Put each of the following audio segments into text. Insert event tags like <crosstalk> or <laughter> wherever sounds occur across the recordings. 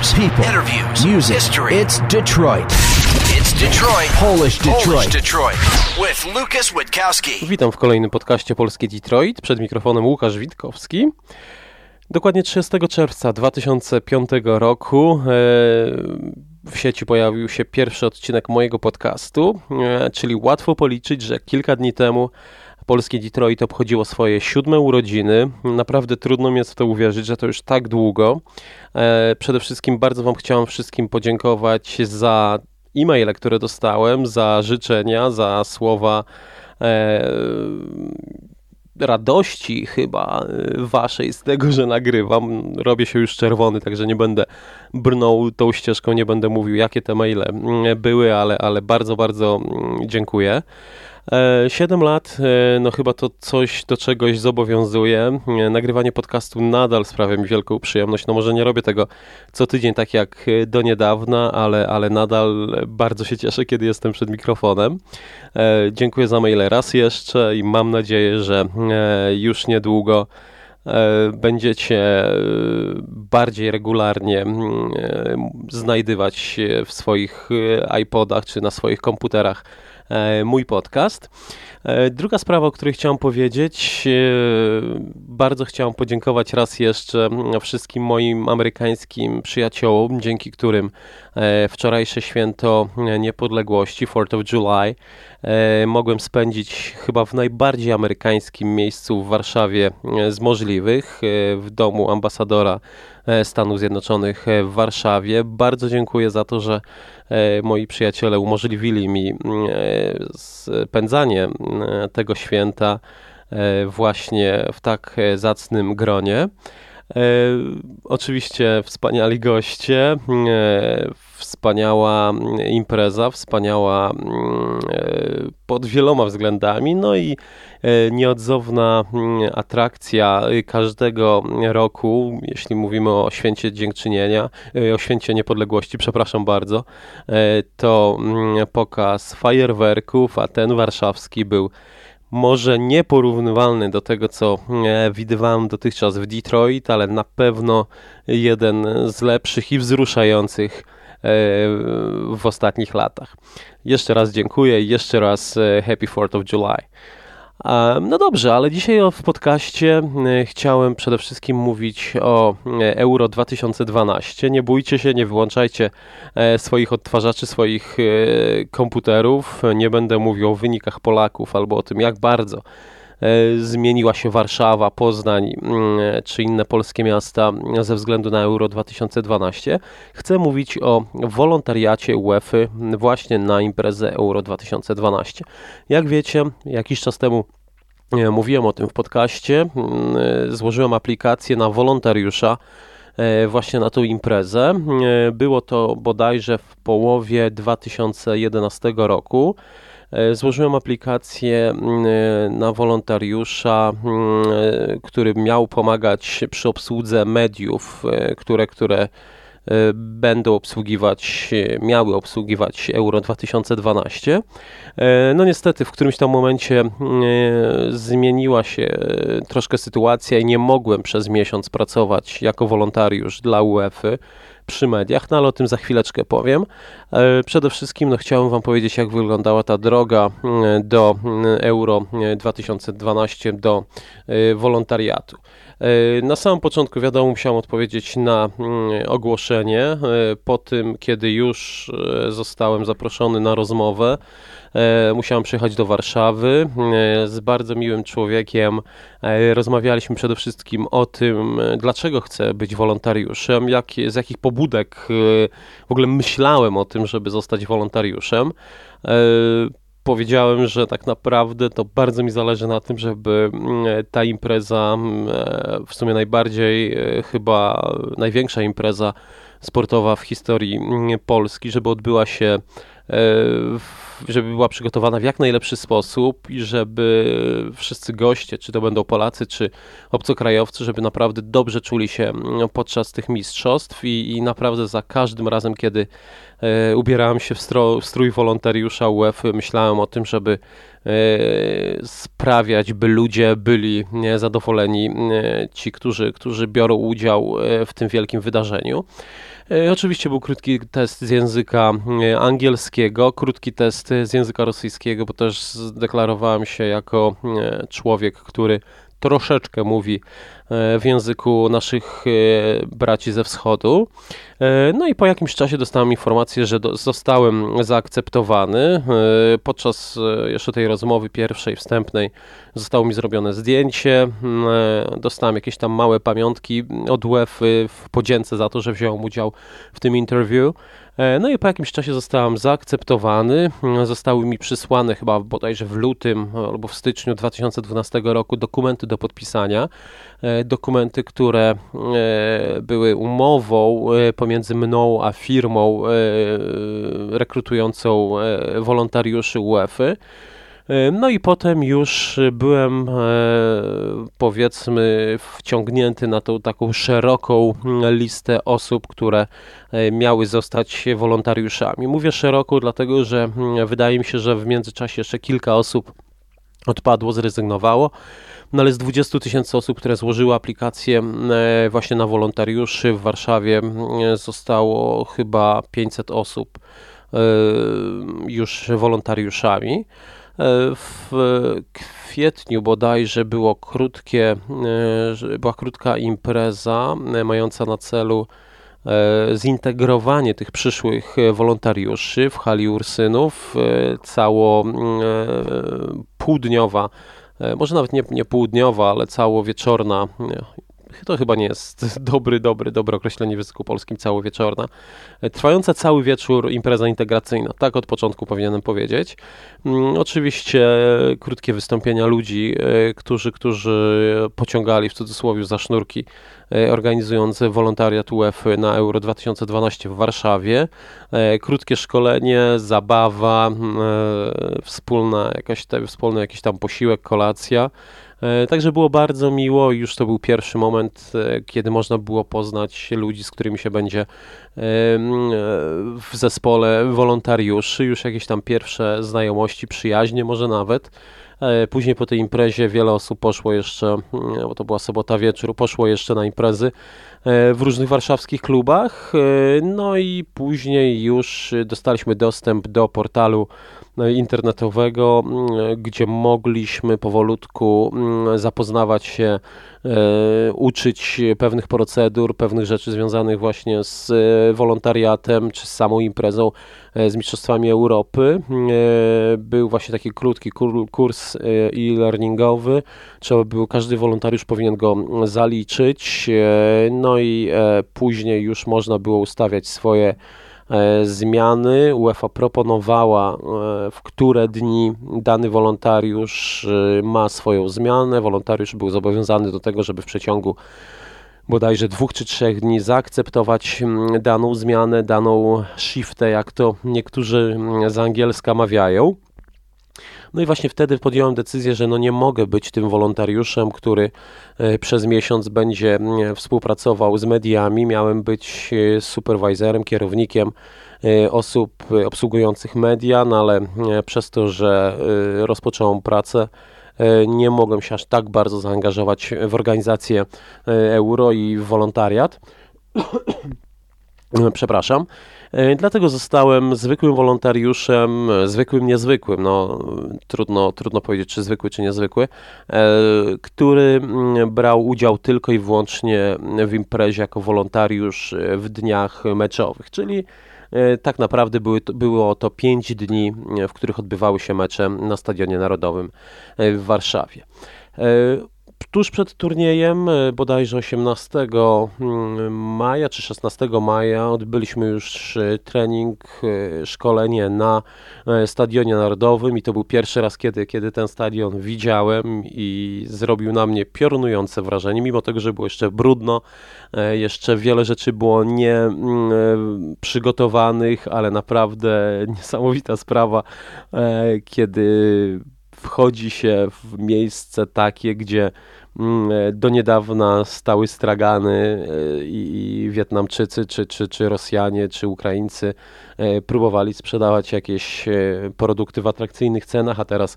News, People, interviews, music. history. It's Detroit. It's Detroit. Polish Detroit. Polish Detroit. With Lucas Witkowski. Witam w kolejnym podcaście Polskie Detroit. Przed mikrofonem Łukasz Witkowski. Dokładnie 30 czerwca 2005 roku e, w sieci pojawił się pierwszy odcinek mojego podcastu, e, czyli łatwo policzyć, że kilka dni temu Polskie Detroit obchodziło swoje siódme urodziny. Naprawdę trudno mi jest w to uwierzyć, że to już tak długo. E, przede wszystkim bardzo Wam chciałem wszystkim podziękować za e-maile, które dostałem, za życzenia, za słowa e, radości chyba e, waszej z tego, że nagrywam. Robię się już czerwony, także nie będę brnął tą ścieżką, nie będę mówił, jakie te maile mm, były, ale, ale bardzo, bardzo mm, dziękuję. 7 lat, e, no chyba to coś do czegoś zobowiązuje. E, nagrywanie podcastu nadal sprawia mi wielką przyjemność. No może nie robię tego co tydzień, tak jak do niedawna, ale, ale nadal bardzo się cieszę, kiedy jestem przed mikrofonem. E, dziękuję za maile raz jeszcze i mam nadzieję, że już niedługo będziecie bardziej regularnie znajdywać w swoich iPodach czy na swoich komputerach E, mój podcast. E, druga sprawa, o której chciałem powiedzieć, e, bardzo chciałem podziękować raz jeszcze wszystkim moim amerykańskim przyjaciołom, dzięki którym wczorajsze święto niepodległości, 4th of July, mogłem spędzić chyba w najbardziej amerykańskim miejscu w Warszawie z możliwych, w domu ambasadora Stanów Zjednoczonych w Warszawie. Bardzo dziękuję za to, że moi przyjaciele umożliwili mi spędzanie tego święta e, właśnie w tak zacnym gronie. E, oczywiście wspaniali goście, e, wspaniała impreza, wspaniała pod wieloma względami, no i nieodzowna atrakcja każdego roku, jeśli mówimy o święcie dziękczynienia, o święcie niepodległości, przepraszam bardzo, to pokaz fajerwerków, a ten warszawski był może nieporównywalny do tego, co e, widywałem dotychczas w Detroit, ale na pewno jeden z lepszych i wzruszających e, w ostatnich latach. Jeszcze raz dziękuję i jeszcze raz e, Happy 4th of July. No dobrze, ale dzisiaj w podcaście e, chciałem przede wszystkim mówić o e, Euro 2012. Nie bójcie się, nie wyłączajcie e, swoich odtwarzaczy, swoich komputerów. Nie będę mówił o wynikach Polaków albo o tym, jak bardzo zmieniła się Warszawa, Poznań czy inne polskie miasta ze względu na Euro 2012. Chcę mówić o wolontariacie UEFA właśnie na imprezę Euro 2012. Jak wiecie, jakiś czas temu mówiłem o tym w podcaście, złożyłem aplikację na wolontariusza właśnie na tą imprezę. Było to bodajże w połowie 2011 roku. E, złożyłem aplikację mm, e, na wolontariusza, mm, który miał pomagać przy obsłudze mediów, e, które, które będą obsługiwać, miały obsługiwać Euro 2012. No niestety w którymś tam momencie mm, zmieniła się troszkę sytuacja i nie mogłem przez miesiąc pracować jako wolontariusz dla UEFA przy mediach, no ale o tym za chwileczkę powiem. E, przede wszystkim no, chciałem Wam powiedzieć, jak wyglądała ta droga mm, do mm, Euro 2012, do e, wolontariatu. E, na samym początku, wiadomo, musiałem odpowiedzieć na mm, ogłoszenie. Po tym, kiedy już zostałem zaproszony na rozmowę, E, musiałem przyjechać do Warszawy e, z bardzo miłym człowiekiem. E, rozmawialiśmy przede wszystkim o tym, dlaczego chcę być wolontariuszem, jak, z jakich pobudek w ogóle myślałem o tym, żeby zostać wolontariuszem. Powiedziałem, że tak naprawdę to bardzo mi zależy na tym, żeby ta impreza, w sumie najbardziej chyba największa impreza sportowa w historii Polski, żeby odbyła się w żeby była przygotowana w jak najlepszy sposób i żeby wszyscy goście, czy to będą Polacy, czy obcokrajowcy, żeby naprawdę dobrze czuli się mm, podczas tych mistrzostw i, i naprawdę za każdym razem, kiedy ubierałem się w, strój wolontariusza UEFA, myślałem o tym, żeby e, sprawiać, by ludzie byli zadowoleni, e, ci, którzy, którzy biorą udział e, w tym wielkim wydarzeniu. E, oczywiście był krótki test z języka e, angielskiego, krótki test z języka rosyjskiego, bo też zdeklarowałem się jako e, człowiek, który troszeczkę mówi w języku naszych braci ze wschodu. No i po jakimś czasie dostałem informację, że zostałem zaakceptowany. Podczas jeszcze tej rozmowy pierwszej, wstępnej, zostało mi zrobione zdjęcie. Dostałem jakieś tam małe pamiątki od UEFA w podzięce za to, że wziąłem udział w tym interview. E, no i po jakimś czasie zostałem zaakceptowany. Zostały mi przysłane chyba bodajże w lutym albo w styczniu 2012 roku dokumenty do podpisania. E, dokumenty, które e, były umową pomiędzy mną a firmą rekrutującą wolontariuszy UEFA. No i potem już byłem powiedzmy wciągnięty na tą taką szeroką listę osób, które miały zostać wolontariuszami. Mówię szeroko, dlatego że wydaje mi się, że w międzyczasie jeszcze kilka osób odpadło, zrezygnowało. No ale z 20 tysięcy osób, które złożyły aplikację właśnie na wolontariuszy w Warszawie zostało chyba 500 osób już wolontariuszami. E, w kwietniu bodajże było krótkie, e, była krótka impreza e, mająca na celu zintegrowanie tych przyszłych wolontariuszy w hali Ursynów. Cało półdniowa, może nawet nie, nie półdniowa, ale całowieczorna to chyba nie jest <laughs> dobry, dobry, dobre określenie w języku polskim, całowieczorna. Trwająca cały wieczór impreza integracyjna, tak od początku powinienem powiedzieć. Mm, oczywiście krótkie wystąpienia ludzi, e, którzy, którzy pociągali w cudzysłowie za sznurki e, organizując wolontariat UEFA na Euro 2012 w Warszawie. E, krótkie szkolenie, zabawa, wspólna jakaś, wspólny jakiś tam posiłek, kolacja. E, także było bardzo miło. Już to był pierwszy moment, e, kiedy można było poznać ludzi, z którymi się będzie e, w zespole wolontariuszy. Już jakieś tam pierwsze znajomości, przyjaźnie, może nawet. Później po tej imprezie wiele osób poszło jeszcze, bo to była sobota wieczór, poszło jeszcze na imprezy w różnych warszawskich klubach. No i później już dostaliśmy dostęp do portalu internetowego, mm, gdzie mogliśmy powolutku zapoznawać się, e, uczyć pewnych procedur, pewnych rzeczy związanych właśnie z e, wolontariatem czy z samą imprezą, e, z Mistrzostwami Europy. Był właśnie taki krótki kurs e-learningowy. Trzeba było, każdy wolontariusz powinien go zaliczyć. No i później już można było ustawiać swoje zmiany. UEFA proponowała, e, w które dni dany wolontariusz e, ma swoją zmianę. Wolontariusz był zobowiązany do tego, żeby w przeciągu bodajże dwóch czy trzech dni zaakceptować daną zmianę, daną shiftę, jak to niektórzy z angielska mawiają. No i właśnie wtedy podjąłem decyzję, że no nie mogę być tym wolontariuszem, który e, przez miesiąc będzie współpracował z mediami. Miałem być e, superwajzerem, kierownikiem e, osób obsługujących media, no ale przez to, że rozpocząłem pracę, nie mogłem się aż tak bardzo zaangażować w organizację euro i w wolontariat. <coughs> Przepraszam. E, dlatego zostałem zwykłym wolontariuszem, zwykłym, niezwykłym, no trudno, trudno powiedzieć, czy zwykły, czy niezwykły, e, który mm, brał udział tylko i wyłącznie w imprezie jako wolontariusz w dniach meczowych, czyli e, tak naprawdę były, było to pięć dni, w których odbywały się mecze na Stadionie Narodowym w Warszawie. Tuż przed turniejem, e, bodajże 18 mm, maja czy 16 maja, odbyliśmy już e, trening, e, szkolenie na Stadionie Narodowym i to był pierwszy raz, kiedy, kiedy ten stadion widziałem i zrobił na mnie piorunujące wrażenie, mimo tego, że było jeszcze brudno, jeszcze wiele rzeczy było nie mm, przygotowanych, ale naprawdę <laughs> niesamowita sprawa, kiedy wchodzi się w miejsce takie, gdzie mm, do niedawna stały stragany e, i Wietnamczycy, czy, czy, czy Rosjanie, czy Ukraińcy e, próbowali sprzedawać jakieś e, produkty w atrakcyjnych cenach, a teraz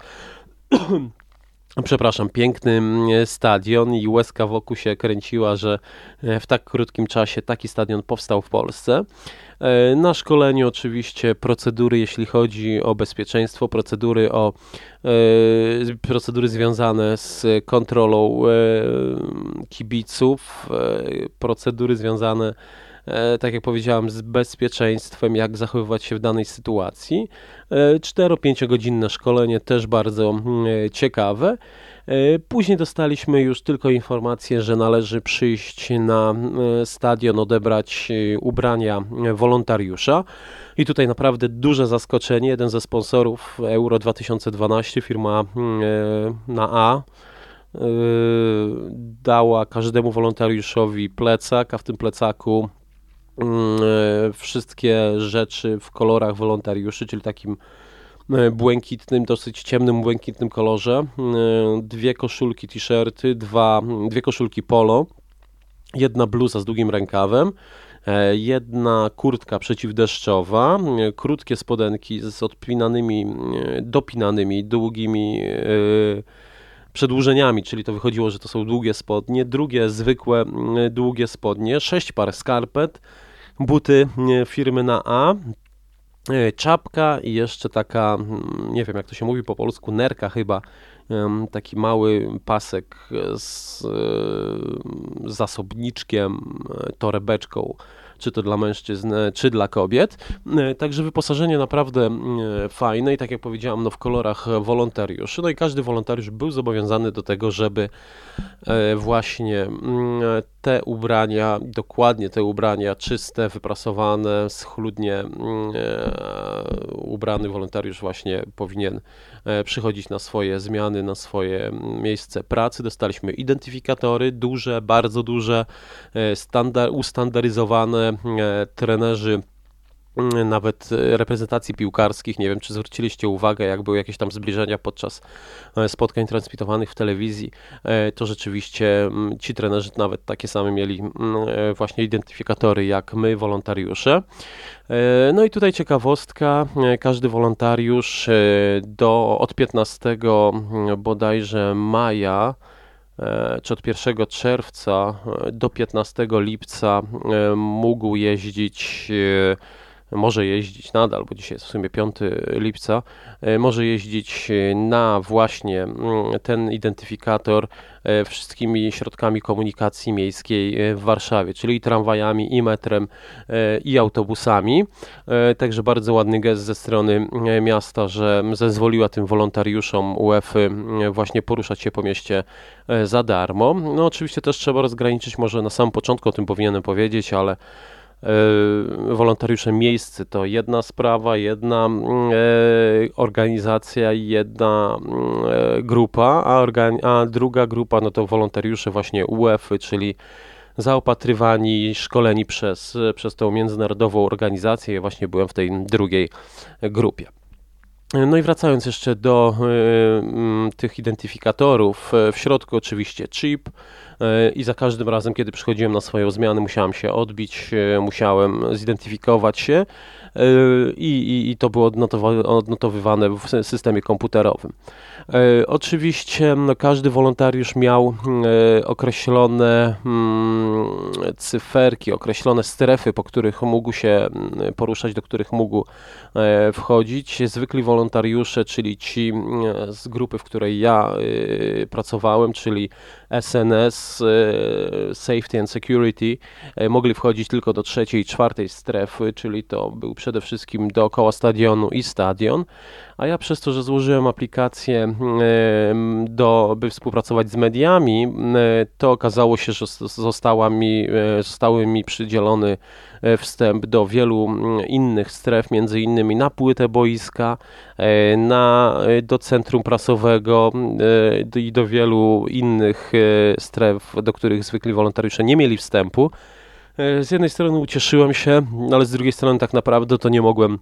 przepraszam, piękny mm, stadion i łezka wokół się kręciła, że w tak krótkim czasie taki stadion powstał w Polsce. E, na szkoleniu oczywiście procedury, jeśli chodzi o bezpieczeństwo, procedury o e, procedury związane z kontrolą e, kibiców, procedury związane tak jak powiedziałem, z bezpieczeństwem, jak zachowywać się w danej sytuacji. 4-5 godzinne szkolenie też bardzo mm, ciekawe. E, później dostaliśmy już tylko informację, że należy przyjść na e, stadion, odebrać e, ubrania wolontariusza. I tutaj naprawdę duże zaskoczenie. Jeden ze sponsorów Euro 2012, firma na A, dała każdemu wolontariuszowi plecak, a w tym plecaku wszystkie rzeczy w kolorach wolontariuszy, czyli takim E, błękitnym, dosyć ciemnym, błękitnym kolorze. E, dwie koszulki t-shirty, dwa, dwie koszulki polo, jedna bluza z długim rękawem, e, jedna kurtka przeciwdeszczowa, krótkie spodenki z odpinanymi, dopinanymi, długimi przedłużeniami, czyli to wychodziło, że to są długie spodnie, drugie zwykłe długie spodnie, sześć par skarpet, buty firmy na A, E, czapka i jeszcze taka, mm, nie wiem jak to się mówi po polsku, nerka chyba, taki mały pasek z e, zasobniczkiem, e, torebeczką czy to dla mężczyzn, czy dla kobiet. Także wyposażenie naprawdę fajne i tak jak powiedziałam, no w kolorach wolontariuszy. No i każdy wolontariusz był zobowiązany do tego, żeby właśnie te ubrania, dokładnie te ubrania czyste, wyprasowane, schludnie mm, ubrany wolontariusz właśnie powinien przychodzić na swoje zmiany, na swoje miejsce pracy. Dostaliśmy identyfikatory, duże, bardzo duże, standard, ustandaryzowane E, trenerzy mm, nawet reprezentacji piłkarskich. Nie wiem, czy zwróciliście uwagę, jak były jakieś tam zbliżenia podczas e, spotkań transmitowanych w telewizji, e, to rzeczywiście mm, ci trenerzy nawet takie same mieli mm, właśnie identyfikatory jak my, wolontariusze. No i tutaj ciekawostka, każdy wolontariusz do od 15 bodajże maja E, czy od 1 czerwca e, do 15 lipca e, mógł jeździć może jeździć nadal, bo dzisiaj jest w sumie 5 lipca, może jeździć na właśnie mm, ten identyfikator wszystkimi środkami komunikacji miejskiej w Warszawie, czyli tramwajami, i metrem, i autobusami. Także bardzo ładny gest ze strony miasta, że zezwoliła tym wolontariuszom UEFA właśnie poruszać się po mieście za darmo. No oczywiście też trzeba rozgraniczyć, może na samym początku o tym powinienem powiedzieć, ale E, wolontariusze miejscy to jedna sprawa, jedna mm, e, organizacja, jedna mm, e, grupa, a, a druga grupa no to wolontariusze właśnie UEFA, czyli zaopatrywani, szkoleni przez, przez tą międzynarodową organizację. Ja właśnie byłem w tej drugiej grupie. No i wracając jeszcze do y, tych identyfikatorów, w środku oczywiście chip, E, i za każdym razem, kiedy przychodziłem na swoją zmianę, musiałem się odbić, e, musiałem zidentyfikować się e, i, i, i to było odnotowywane w systemie komputerowym. Oczywiście no, każdy wolontariusz miał określone mm, cyferki, określone strefy, po których mógł się poruszać, do których mógł wchodzić. Zwykli wolontariusze, czyli ci z grupy, w której ja pracowałem, czyli SNS, Safety and Security, mogli wchodzić tylko do trzeciej i czwartej strefy, czyli to był przede wszystkim dookoła stadionu i stadion a ja przez to, że złożyłem aplikację do, by współpracować z mediami, to okazało się, że została mi, e, zostały mi przydzielony e, wstęp do wielu innych stref, między innymi na płytę boiska, e, na, do centrum prasowego i do wielu innych stref, do których zwykli wolontariusze nie mieli wstępu. Z jednej strony ucieszyłem się, ale z drugiej strony tak naprawdę to nie mogłem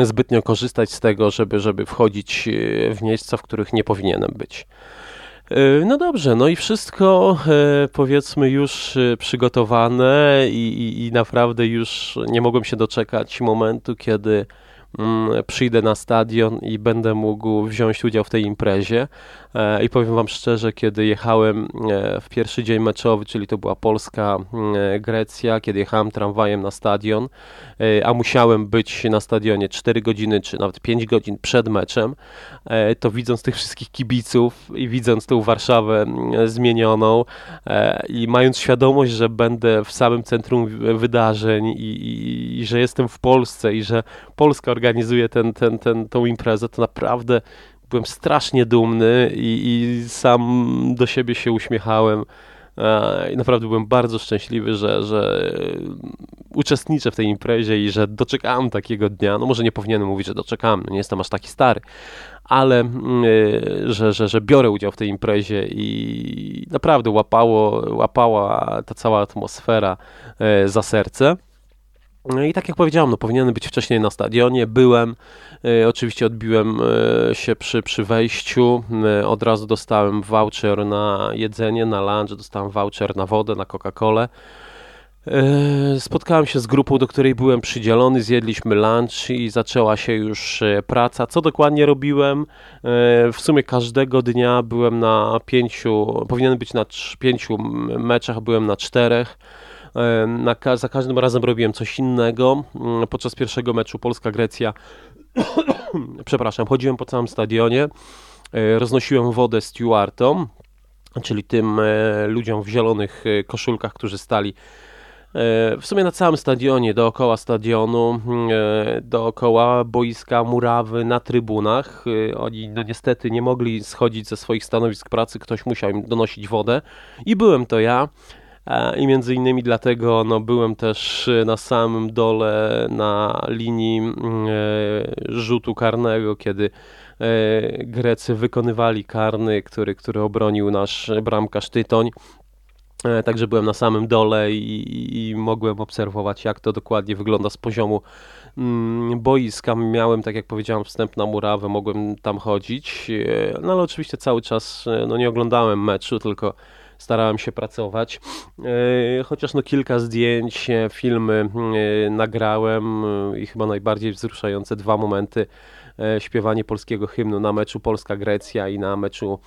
zbytnio korzystać z tego, żeby, żeby wchodzić e, w miejsca, w których nie powinienem być. E, no dobrze, no i wszystko e, powiedzmy już przygotowane i, i, i naprawdę już nie mogłem się doczekać momentu, kiedy przyjdę na stadion i będę mógł wziąć udział w tej imprezie. E, I powiem Wam szczerze, kiedy jechałem e, w pierwszy dzień meczowy, czyli to była Polska, e, Grecja, kiedy jechałem tramwajem na stadion, a musiałem być na stadionie 4 godziny czy nawet 5 godzin przed meczem, to widząc tych wszystkich kibiców i widząc tą Warszawę zmienioną i mając świadomość, że będę w samym centrum wydarzeń i, i, i że jestem w Polsce i że Polska organizuje ten, ten, ten, tą imprezę, to naprawdę byłem strasznie dumny i, i sam do siebie się uśmiechałem. E, I naprawdę byłem bardzo szczęśliwy, że, że uczestniczę w tej imprezie i że doczekałem takiego dnia. No może nie powinienem mówić, że doczekałem, nie jestem aż taki stary, ale mm, e, że, że, że biorę udział w tej imprezie i naprawdę łapało, łapała ta cała atmosfera e, za serce. No I tak jak powiedziałem, no powinienem być wcześniej na stadionie, byłem, y, oczywiście odbiłem y, się przy, przy wejściu, y, od razu dostałem voucher na jedzenie, na lunch, dostałem voucher na wodę, na Coca-Colę. Spotkałem się z grupą, do której byłem przydzielony, zjedliśmy lunch i zaczęła się już praca. Co dokładnie robiłem? W sumie każdego dnia byłem na pięciu, powinien być na pięciu meczach, byłem na czterech. Na, za każdym razem robiłem coś innego. Mm, podczas pierwszego meczu Polska-Grecja, <coughs> przepraszam, chodziłem po całym stadionie, e, roznosiłem wodę stewardom, czyli tym e, ludziom w zielonych e, koszulkach, którzy stali w sumie na całym stadionie, dookoła stadionu, dookoła boiska, murawy, na trybunach. Oni no niestety nie mogli schodzić ze swoich stanowisk pracy, ktoś musiał im donosić wodę i byłem to ja. I między innymi dlatego no, byłem też na samym dole na linii mm, e, rzutu karnego, kiedy e, Grecy wykonywali karny, który, który obronił nasz bramkarz Tytoń. E, także byłem na samym dole i, i, mogłem obserwować, jak to dokładnie wygląda z poziomu mm, boiska. Miałem, tak jak powiedziałem, wstęp na murawę, mogłem tam chodzić, no ale oczywiście cały czas no, nie oglądałem meczu, tylko starałem się pracować. E, chociaż no kilka zdjęć, e, filmy e, nagrałem i chyba najbardziej wzruszające dwa momenty śpiewanie polskiego hymnu na meczu Polska-Grecja i na meczu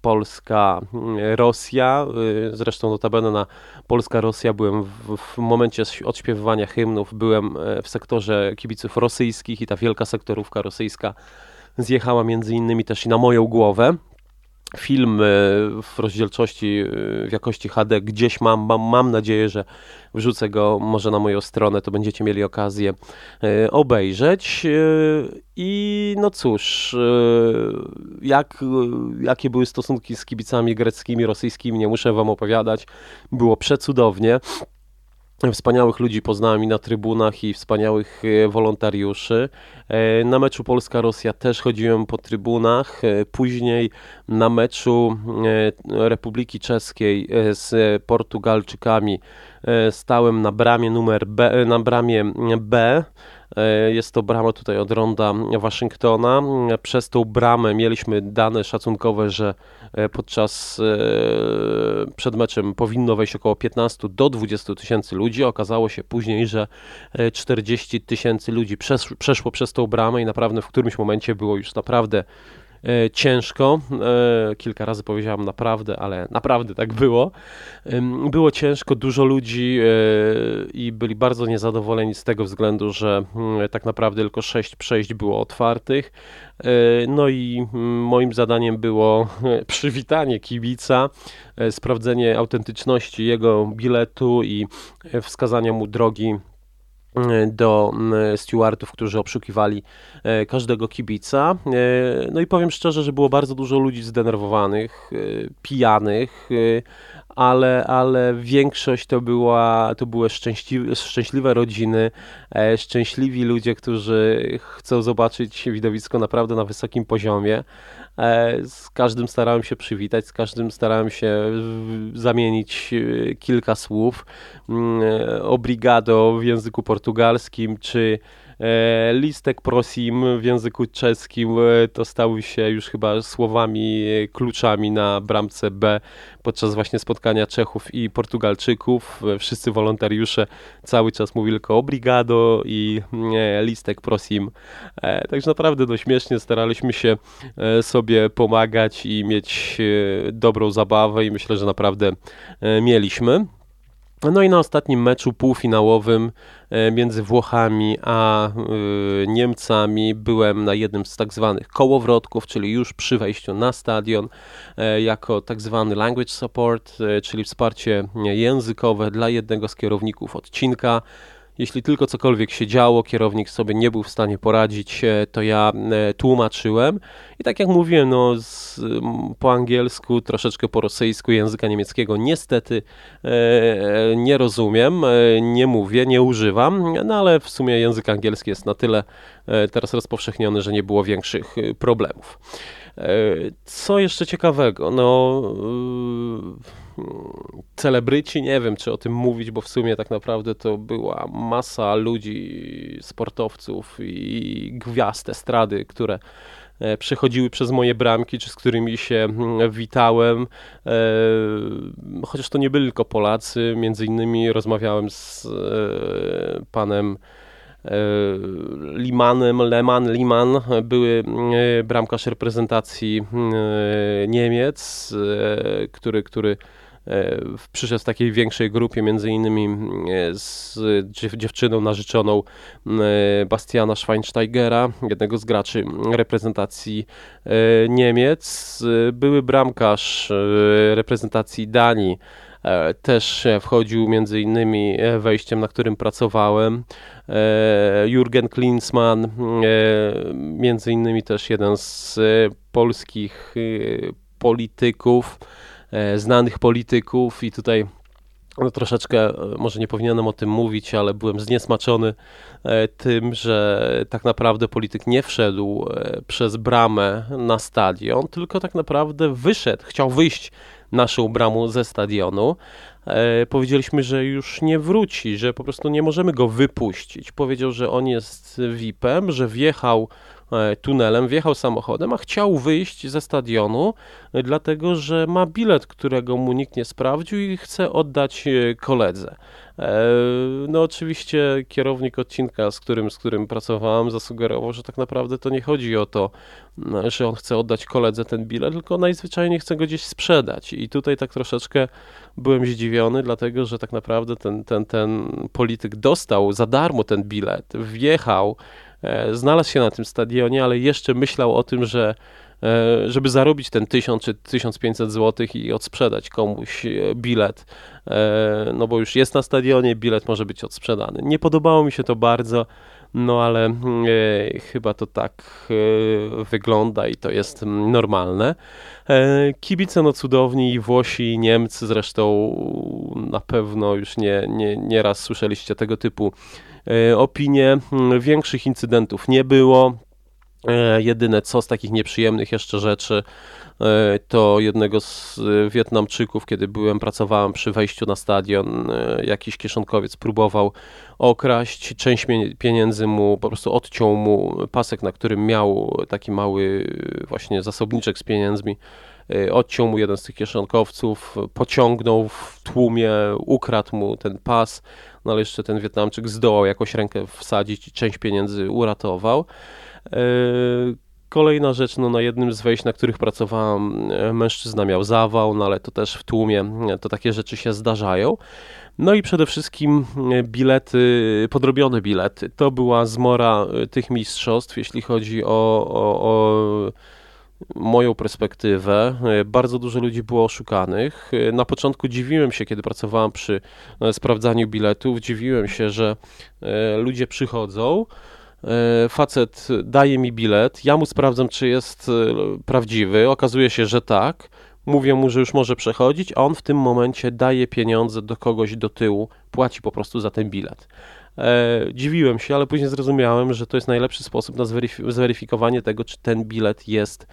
Polska-Rosja. Zresztą notabene na Polska-Rosja byłem w, w momencie odśpiewywania hymnów, byłem w sektorze kibiców rosyjskich i ta wielka sektorówka rosyjska zjechała między innymi też i na moją głowę film w rozdzielczości, w jakości HD gdzieś mam, mam, mam nadzieję, że wrzucę go może na moją stronę, to będziecie mieli okazję e, obejrzeć. E, I no cóż, e, jak, jakie były stosunki z kibicami greckimi, rosyjskimi, nie muszę wam opowiadać. Było przecudownie. Wspaniałych ludzi poznałem i na trybunach i wspaniałych e, wolontariuszy. E, na meczu Polska-Rosja też chodziłem po trybunach. E, później na meczu Republiki Czeskiej z Portugalczykami stałem na bramie numer B, na bramie B. Jest to brama tutaj od ronda Waszyngtona. Przez tą bramę mieliśmy dane szacunkowe, że E, podczas e, przed meczem powinno wejść około 15 do 20 tysięcy ludzi. Okazało się później, że 40 e, tysięcy ludzi przeszło przez tą bramę i naprawdę w którymś momencie było już naprawdę e, ciężko. E, kilka razy powiedziałam naprawdę, ale naprawdę tak było. Było ciężko, dużo ludzi i byli bardzo niezadowoleni z tego względu, że mm, tak naprawdę tylko sześć przejść było otwartych. No i mm, moim zadaniem było przywitanie kibica, sprawdzenie autentyczności jego biletu i wskazania mu drogi do stewardów, którzy obszukiwali e, każdego kibica. E, no i powiem szczerze, że było bardzo dużo ludzi zdenerwowanych, e, pijanych, ale, ale większość to, była, to były szczęśliwe, szczęśliwe rodziny, szczęśliwi ludzie, którzy chcą zobaczyć widowisko naprawdę na wysokim poziomie. E, z każdym starałem się przywitać, z każdym starałem się zamienić e, kilka słów. Mm, e, obrigado w języku portugalskim, czy E, listek prosim w języku czeskim e, to stały się już chyba słowami, e, kluczami na bramce B podczas właśnie spotkania Czechów i Portugalczyków. Wszyscy wolontariusze cały czas mówili tylko obrigado i listek prosim. Także naprawdę dość śmiesznie staraliśmy się sobie pomagać i mieć dobrą zabawę i myślę, że naprawdę mieliśmy. No i na ostatnim meczu półfinałowym e, między Włochami a e, Niemcami byłem na jednym z tak zwanych kołowrotków, czyli już przy wejściu na stadion, e, jako tak zwany language support, czyli wsparcie językowe dla jednego z kierowników odcinka. Jeśli tylko cokolwiek się działo, kierownik sobie nie był w stanie poradzić, e, to ja e, tłumaczyłem. I tak jak mówiłem, no, z, po angielsku, troszeczkę po rosyjsku, języka niemieckiego niestety e, nie rozumiem, nie mówię, nie używam, no ale w sumie język angielski jest na tyle teraz rozpowszechniony, że nie było większych problemów. Co jeszcze ciekawego? No celebryci, nie wiem czy o tym mówić, bo w sumie tak naprawdę to była masa ludzi, sportowców i gwiazd estrady, które e, przechodziły przez moje bramki, czy z którymi się mm, witałem. E, chociaż to nie byli tylko Polacy, między innymi rozmawiałem z e, panem Limanem, Leman, Liman, były bramkarz reprezentacji Niemiec, który, który przyszedł w takiej większej grupie, między innymi e, z dziewczyną narzeczoną e, Bastiana Schweinsteigera, jednego z graczy reprezentacji Niemiec. Były bramkarz reprezentacji Danii, też wchodził między innymi wejściem, na którym pracowałem. Jurgen Klinsmann, między innymi też jeden z polskich polityków. E, znanych polityków i tutaj no, troszeczkę, e, może nie powinienem o tym mówić, ale byłem zniesmaczony e, tym, że tak naprawdę polityk nie wszedł przez bramę na stadion, tylko tak naprawdę wyszedł, chciał wyjść naszą bramą ze stadionu. Powiedzieliśmy, że już nie wróci, że po prostu nie możemy go wypuścić. Powiedział, że on jest VIP-em, że wjechał tunelem, wjechał samochodem, a chciał wyjść ze stadionu, e, dlatego że ma bilet, którego mu nikt nie sprawdził i chce oddać e, koledze. No oczywiście kierownik odcinka, z którym, z którym pracowałem, zasugerował, że tak naprawdę to nie chodzi o to, że on chce oddać koledze ten bilet, tylko najzwyczajniej chce go gdzieś sprzedać. I tutaj tak troszeczkę byłem zdziwiony, dlatego że tak naprawdę ten, ten, ten polityk dostał za darmo ten bilet, wjechał, E, znalazł się na tym stadionie, ale jeszcze myślał o tym, że e, żeby zarobić ten 1000 czy 1500 zł i odsprzedać komuś e, bilet, no bo już jest na stadionie, bilet może być odsprzedany. Nie podobało mi się to bardzo, no ale e, chyba to tak e, wygląda i to jest normalne. E, kibice no cudowni, Włosi Niemcy zresztą na pewno już nie, nie, nie raz słyszeliście tego typu E, opinie. Hmm, większych incydentów nie było. E, jedyne co z takich nieprzyjemnych jeszcze rzeczy e, to jednego z Wietnamczyków, kiedy byłem, pracowałem przy wejściu na stadion, jakiś kieszonkowiec próbował okraść, część pieniędzy mu, po prostu odciął mu pasek, na którym miał taki mały właśnie zasobniczek z pieniędzmi, odciął mu jeden z tych kieszonkowców, pociągnął w tłumie, ukradł mu ten pas, no ale jeszcze ten Wietnamczyk zdołał jakoś rękę wsadzić i część pieniędzy uratował. E, Kolejna rzecz, no na jednym z wejść, na których pracowałam, mężczyzna miał zawał, no ale to też w tłumie to takie rzeczy się zdarzają. No i przede wszystkim bilety, podrobione bilety. To była zmora tych mistrzostw, jeśli chodzi o, o, o moją perspektywę. Bardzo dużo ludzi było oszukanych. Na początku dziwiłem się, kiedy pracowałem przy e, sprawdzaniu biletów, dziwiłem się, że e, ludzie przychodzą. E, facet daje mi bilet, ja mu sprawdzam, czy jest prawdziwy. Okazuje się, że tak. Mówię mu, że już może przechodzić, a on w tym momencie daje pieniądze do kogoś do tyłu, płaci po prostu za ten bilet. E, dziwiłem się, ale później zrozumiałem, że to jest najlepszy sposób na zweryfikowanie tego, czy ten bilet jest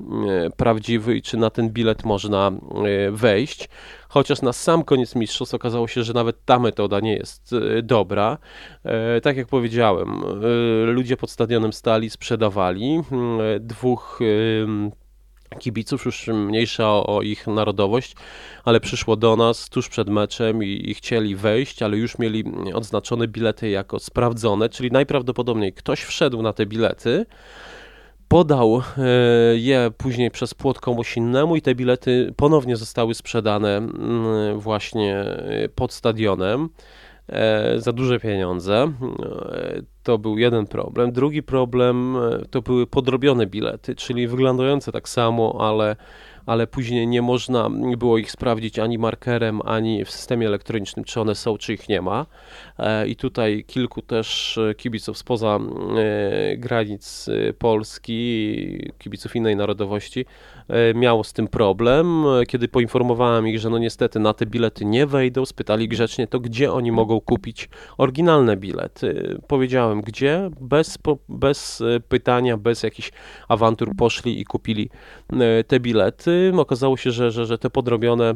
e, prawdziwy i czy na ten bilet można e, wejść. Chociaż na sam koniec mistrzostw okazało się, że nawet ta metoda nie jest dobra. Tak jak powiedziałem, ludzie pod stadionem stali, sprzedawali. Dwóch kibiców, już mniejsza o, ich narodowość, ale przyszło do nas tuż przed meczem i, i, chcieli wejść, ale już mieli odznaczone bilety jako sprawdzone, czyli najprawdopodobniej ktoś wszedł na te bilety, podał e, je później przez płot komuś innemu i te bilety ponownie zostały sprzedane mm, właśnie e, pod stadionem. E, za duże pieniądze. E, to był jeden problem. Drugi problem e, to były podrobione bilety, czyli wyglądające tak samo, ale ale później nie można było ich sprawdzić ani markerem, ani w systemie elektronicznym, czy one są, czy ich nie ma. I tutaj kilku też kibiców spoza granic Polski, kibiców innej narodowości, miało z tym problem. Kiedy poinformowałem ich, że no niestety na te bilety nie wejdą, spytali grzecznie, to gdzie oni mogą kupić oryginalne bilety. Powiedziałem gdzie, bez, bez pytania, bez jakichś awantur poszli i kupili te bilety okazało się, że, że, że te podrobione e,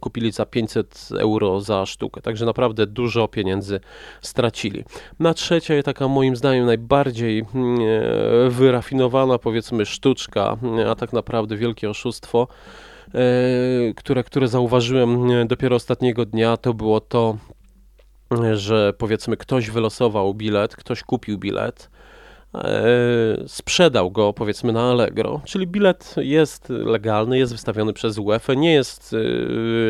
kupili za 500 euro za sztukę, także naprawdę dużo pieniędzy stracili. Na trzecia, taka moim zdaniem najbardziej mm, e, wyrafinowana powiedzmy sztuczka, a tak naprawdę wielkie oszustwo, e, które, które zauważyłem dopiero ostatniego dnia, to było to, że powiedzmy ktoś wylosował bilet, ktoś kupił bilet, E, sprzedał go powiedzmy na Allegro, czyli bilet jest legalny, jest wystawiony przez UEFA, nie jest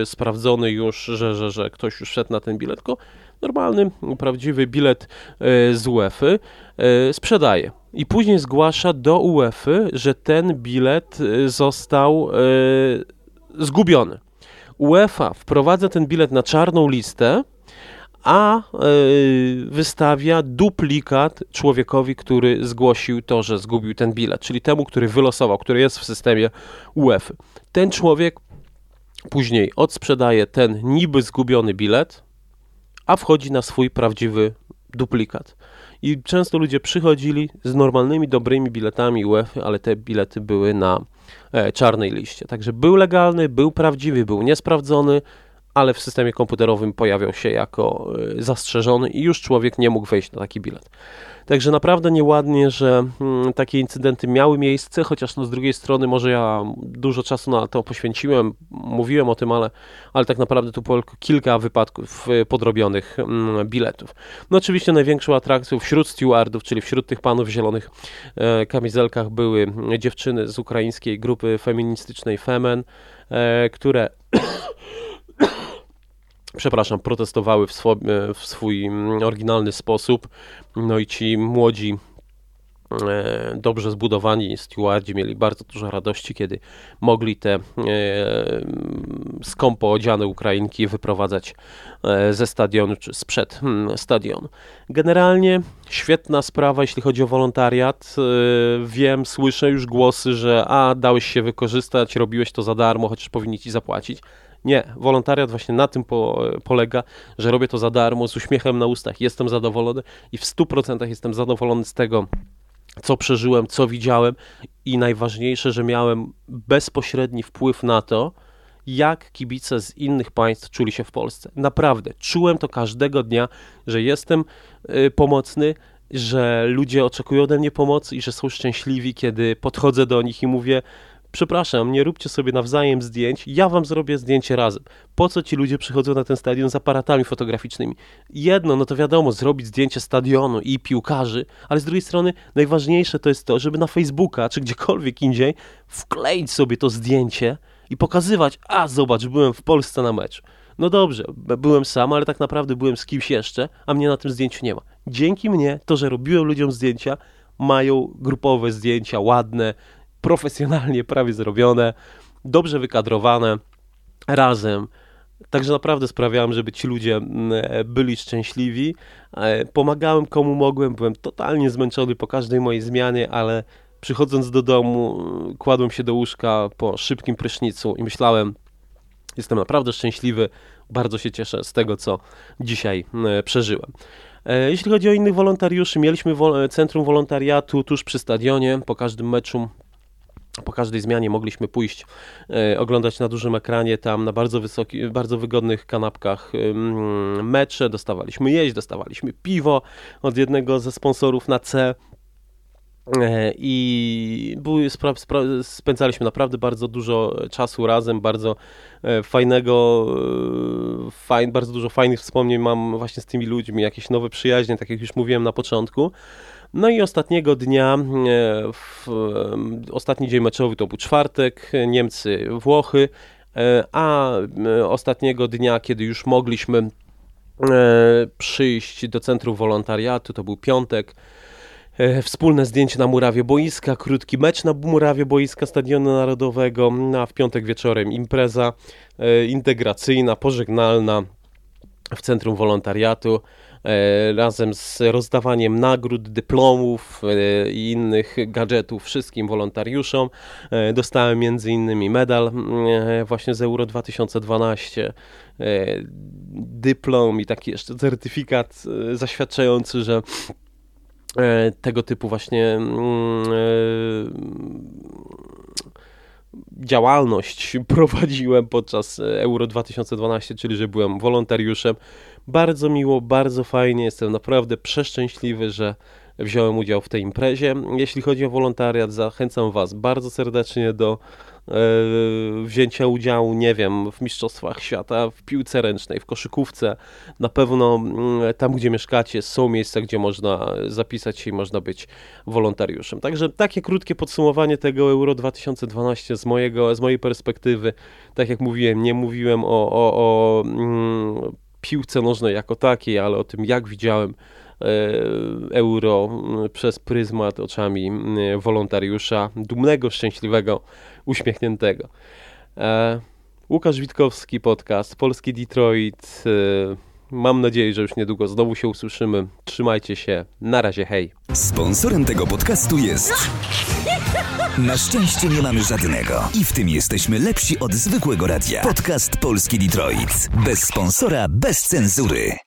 e, sprawdzony już, że, że, że ktoś już wszedł na ten bilet, tylko normalny, prawdziwy bilet e, z UEFA sprzedaje. I później zgłasza do UEFA, że ten bilet został zgubiony. UEFA wprowadza ten bilet na czarną listę, a e, wystawia duplikat człowiekowi, który zgłosił to, że zgubił ten bilet, czyli temu, który wylosował, który jest w systemie UEFA. Ten człowiek później odsprzedaje ten niby zgubiony bilet, a wchodzi na swój prawdziwy duplikat. I często ludzie przychodzili z normalnymi, dobrymi biletami UEFA, ale te bilety były na e, czarnej liście. Także był legalny, był prawdziwy, był niesprawdzony, ale w systemie komputerowym pojawiał się jako y, zastrzeżony i już człowiek nie mógł wejść na taki bilet. Także naprawdę nieładnie, że mm, takie incydenty miały miejsce, chociaż no z drugiej strony może ja dużo czasu na to poświęciłem, mówiłem o tym, ale, ale tak naprawdę tu było kilka wypadków y, podrobionych mm, biletów. No oczywiście największą atrakcją wśród stewardów, czyli wśród tych panów w zielonych e, kamizelkach były dziewczyny z ukraińskiej grupy feministycznej Femen, które przepraszam, protestowały w, e, w swój mm, oryginalny sposób. No i ci młodzi e, dobrze zbudowani stewardzi mieli bardzo dużo radości, kiedy mogli te e, skąpo odziane Ukrainki wyprowadzać ze stadionu czy sprzed hmm, stadionu. Generalnie świetna sprawa, jeśli chodzi o wolontariat. Wiem, słyszę już głosy, że a, dałeś się wykorzystać, robiłeś to za darmo, chociaż powinni ci zapłacić. Nie, wolontariat właśnie na tym po, polega, że robię to za darmo, z uśmiechem na ustach, jestem zadowolony i w 100% jestem zadowolony z tego, co przeżyłem, co widziałem i najważniejsze, że miałem bezpośredni wpływ na to, jak kibice z innych państw czuli się w Polsce. Naprawdę, czułem to każdego dnia, że jestem y, pomocny, że ludzie oczekują ode mnie pomocy i że są szczęśliwi, kiedy podchodzę do nich i mówię: przepraszam, nie róbcie sobie nawzajem zdjęć, ja wam zrobię zdjęcie razem. Po co ci ludzie przychodzą na ten stadion z aparatami fotograficznymi? Jedno, no to wiadomo, zrobić zdjęcie stadionu i piłkarzy, ale z drugiej strony najważniejsze to jest to, żeby na Facebooka czy gdziekolwiek indziej wkleić sobie to zdjęcie i pokazywać, a zobacz, byłem w Polsce na meczu. No dobrze, byłem sam, ale tak naprawdę byłem z kimś jeszcze, a mnie na tym zdjęciu nie ma. Dzięki mnie, to, że robiłem ludziom zdjęcia, mają grupowe zdjęcia, ładne, profesjonalnie prawie zrobione, dobrze wykadrowane, razem. Także naprawdę sprawiałem, żeby ci ludzie byli szczęśliwi. E, pomagałem komu mogłem, byłem totalnie zmęczony po każdej mojej zmianie, ale przychodząc do domu, kładłem się do łóżka po szybkim prysznicu i myślałem, jestem naprawdę szczęśliwy, bardzo się cieszę z tego, co dzisiaj przeżyłem. E, jeśli chodzi o innych wolontariuszy, mieliśmy centrum wolontariatu tuż przy stadionie. Po każdym meczu po każdej zmianie mogliśmy pójść, e, oglądać na dużym ekranie, tam na bardzo, wysoki, bardzo wygodnych kanapkach mecze, dostawaliśmy jeść, dostawaliśmy piwo od jednego ze sponsorów na C. E, I spędzaliśmy naprawdę bardzo dużo czasu razem, bardzo e, fajnego, e, fajn, bardzo dużo fajnych wspomnień mam właśnie z tymi ludźmi, jakieś nowe przyjaźnie, tak jak już mówiłem na początku. No i ostatniego dnia, w, ostatni dzień meczowy to był czwartek, Niemcy, Włochy, a ostatniego dnia, kiedy już mogliśmy przyjść do centrum wolontariatu, to był piątek, wspólne zdjęcie na murawie boiska, krótki mecz na murawie boiska Stadionu Narodowego, a w piątek wieczorem impreza e, integracyjna, pożegnalna w Centrum Wolontariatu e, razem z rozdawaniem nagród, dyplomów i innych gadżetów wszystkim wolontariuszom. Dostałem między innymi medal właśnie z Euro 2012, dyplom i taki jeszcze certyfikat zaświadczający, że E, tego typu właśnie mm, e, działalność <laughs> prowadziłem podczas Euro 2012, czyli że byłem wolontariuszem. Bardzo miło, bardzo fajnie, jestem naprawdę przeszczęśliwy, że wziąłem udział w tej imprezie. Jeśli chodzi o wolontariat, zachęcam Was bardzo serdecznie do E, wzięcia udziału, nie wiem, w Mistrzostwach Świata, w piłce ręcznej, w koszykówce. Na pewno mm, tam, gdzie mieszkacie, są miejsca, gdzie można zapisać się i można być wolontariuszem. Także takie krótkie podsumowanie tego Euro 2012 z, mojego, z mojej perspektywy. Tak jak mówiłem, nie mówiłem o, o, o mm, piłce nożnej jako takiej, ale o tym, jak widziałem euro przez pryzmat oczami wolontariusza, dumnego, szczęśliwego, uśmiechniętego. E, Łukasz Witkowski, podcast Polski Detroit. E, mam nadzieję, że już niedługo znowu się usłyszymy. Trzymajcie się. Na razie, hej. Sponsorem tego podcastu jest. Na szczęście nie mamy żadnego. I w tym jesteśmy lepsi od zwykłego radia. Podcast Polski Detroit. Bez sponsora, bez cenzury.